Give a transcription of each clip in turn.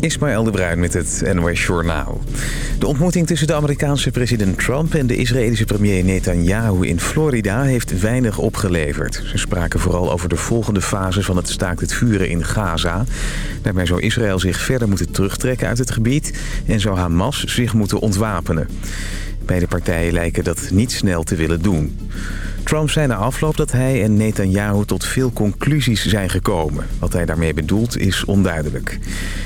Ismaël de Bruin met het NOS Journaal. De ontmoeting tussen de Amerikaanse president Trump en de Israëlische premier Netanyahu in Florida heeft weinig opgeleverd. Ze spraken vooral over de volgende fase van het staakt het vuren in Gaza. Daarbij zou Israël zich verder moeten terugtrekken uit het gebied en zou Hamas zich moeten ontwapenen. Beide partijen lijken dat niet snel te willen doen. Trump zei na afloop dat hij en Netanyahu tot veel conclusies zijn gekomen. Wat hij daarmee bedoelt is onduidelijk.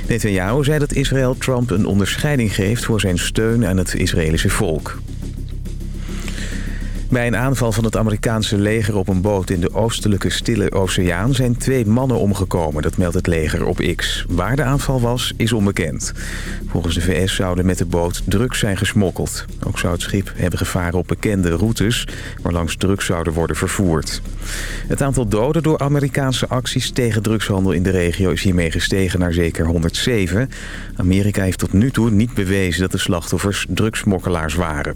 Netanyahu zei dat Israël Trump een onderscheiding geeft voor zijn steun aan het Israëlische volk. Bij een aanval van het Amerikaanse leger op een boot in de oostelijke Stille Oceaan zijn twee mannen omgekomen, dat meldt het leger op X. Waar de aanval was, is onbekend. Volgens de VS zouden met de boot drugs zijn gesmokkeld. Ook zou het schip hebben gevaren op bekende routes, waarlangs drugs zouden worden vervoerd. Het aantal doden door Amerikaanse acties tegen drugshandel in de regio is hiermee gestegen naar zeker 107. Amerika heeft tot nu toe niet bewezen dat de slachtoffers drugsmokkelaars waren.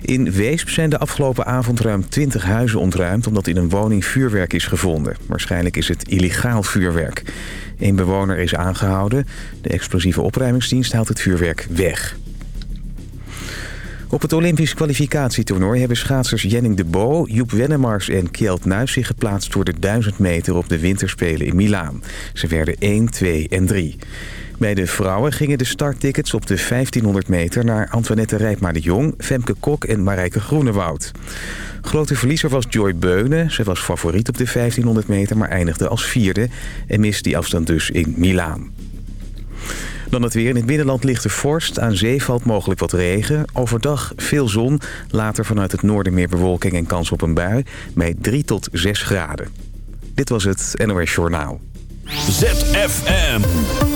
In Weesp zijn de afgelopen avond ruim 20 huizen ontruimd... omdat in een woning vuurwerk is gevonden. Waarschijnlijk is het illegaal vuurwerk. Een bewoner is aangehouden. De explosieve opruimingsdienst haalt het vuurwerk weg. Op het Olympisch kwalificatietoernooi hebben schaatsers Jenning de Bo, Joep Wennemars en Kjeld Nuis zich geplaatst voor de 1000 meter op de winterspelen in Milaan. Ze werden 1, 2 en 3. Bij de vrouwen gingen de starttickets op de 1500 meter naar Antoinette Rijpma de Jong, Femke Kok en Marijke Groenewoud. Grote verliezer was Joy Beunen. Ze was favoriet op de 1500 meter, maar eindigde als vierde en mist die afstand dus in Milaan. Dan het weer. In het binnenland ligt de vorst. Aan zee valt mogelijk wat regen. Overdag veel zon. Later vanuit het noorden meer bewolking en kans op een bui. Bij 3 tot 6 graden. Dit was het NOS Journaal. ZFM.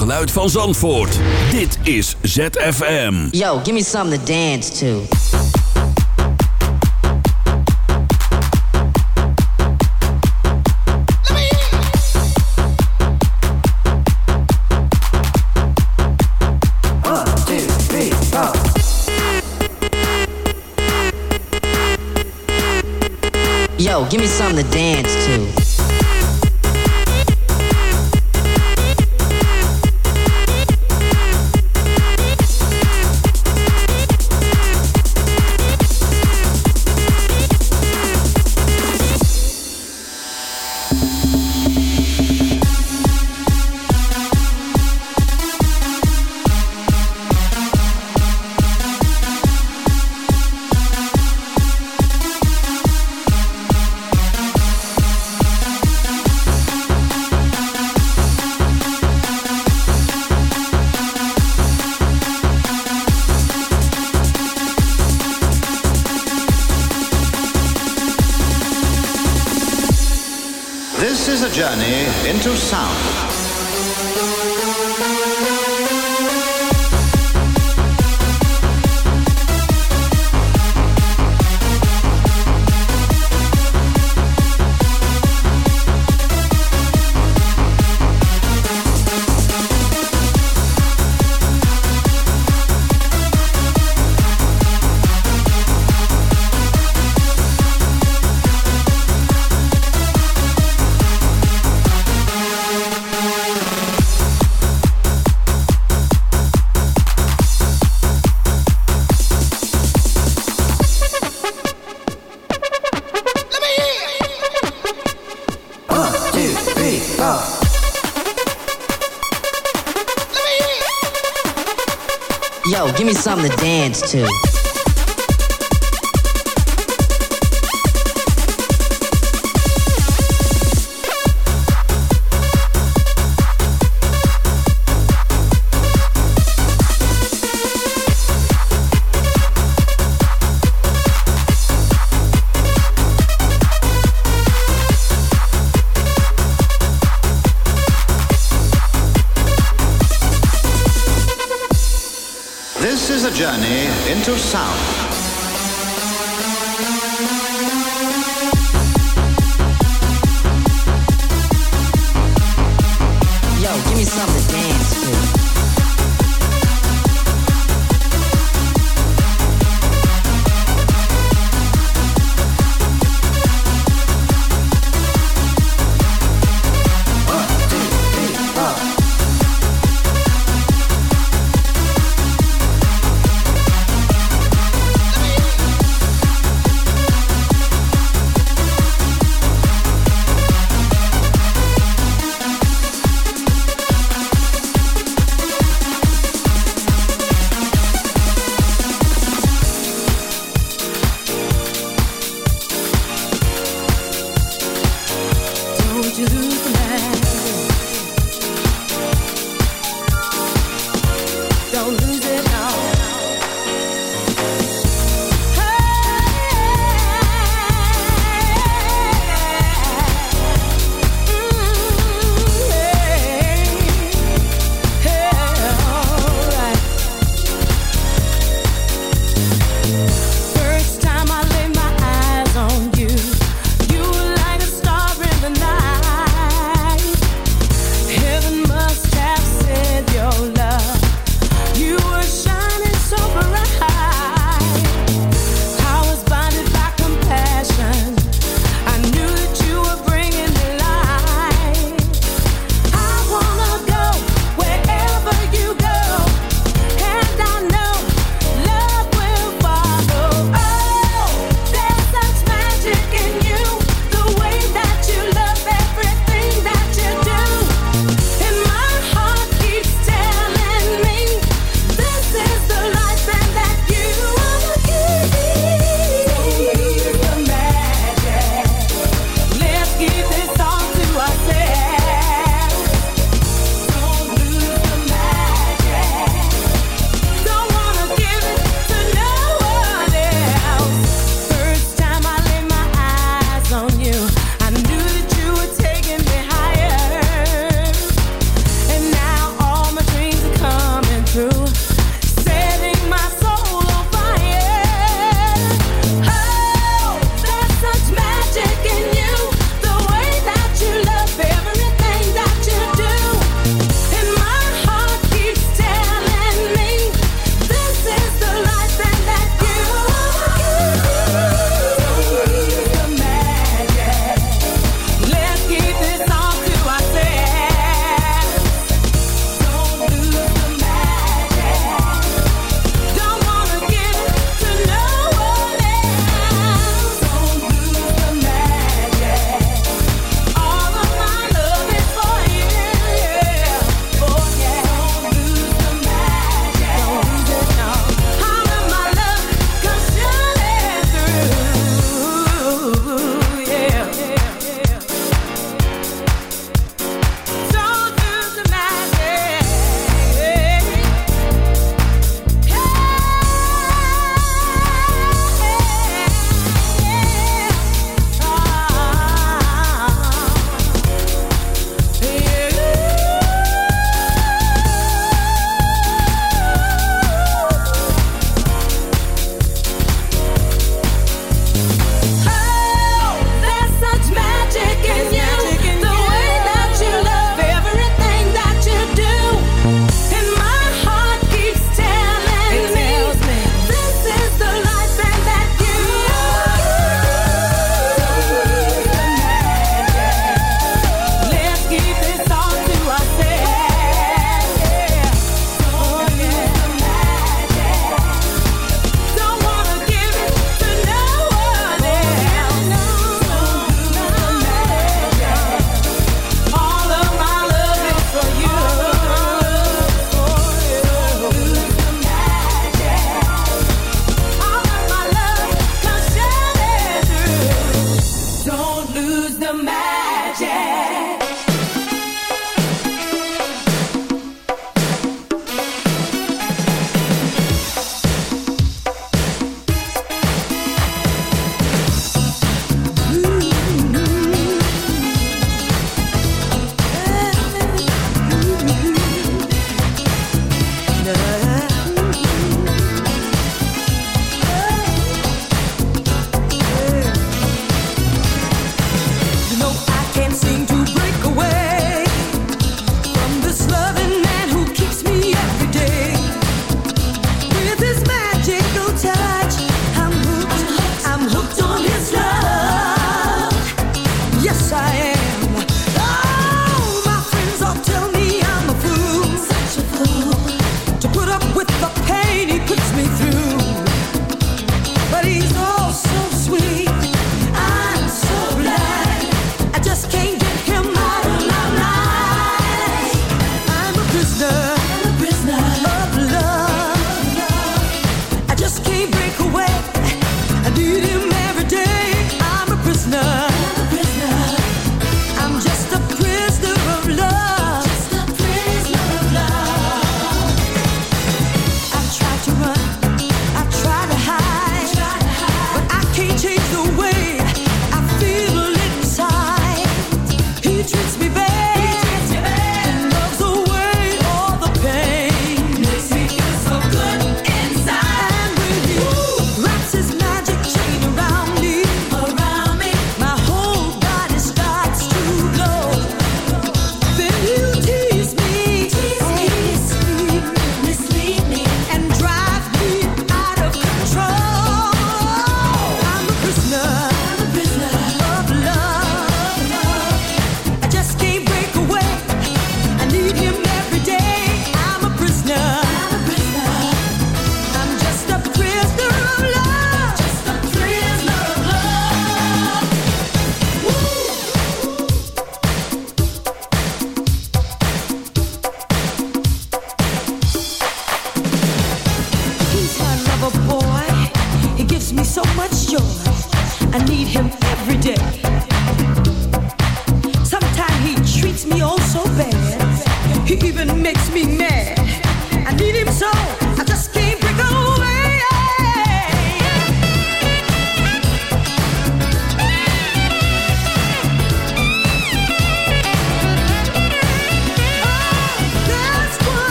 Geluid van Zandvoort. Dit is ZFM. Yo, give me something to dance to. Yo, give me something to dance to. heads to.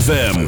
ZFM.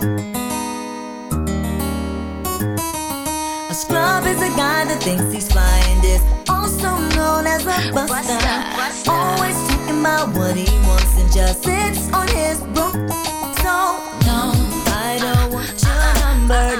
A scrub is a guy that thinks he's flying. and is also known as a buster. buster, buster. Always talking about what he wants and just sits on his broom. So, no, I don't want your number.